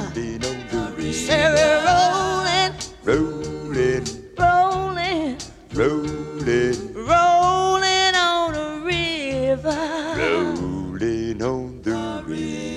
Rolling on the river. We're rolling. Rolling. Rolling. Rolling. Rolling on the river. Rolling on the river.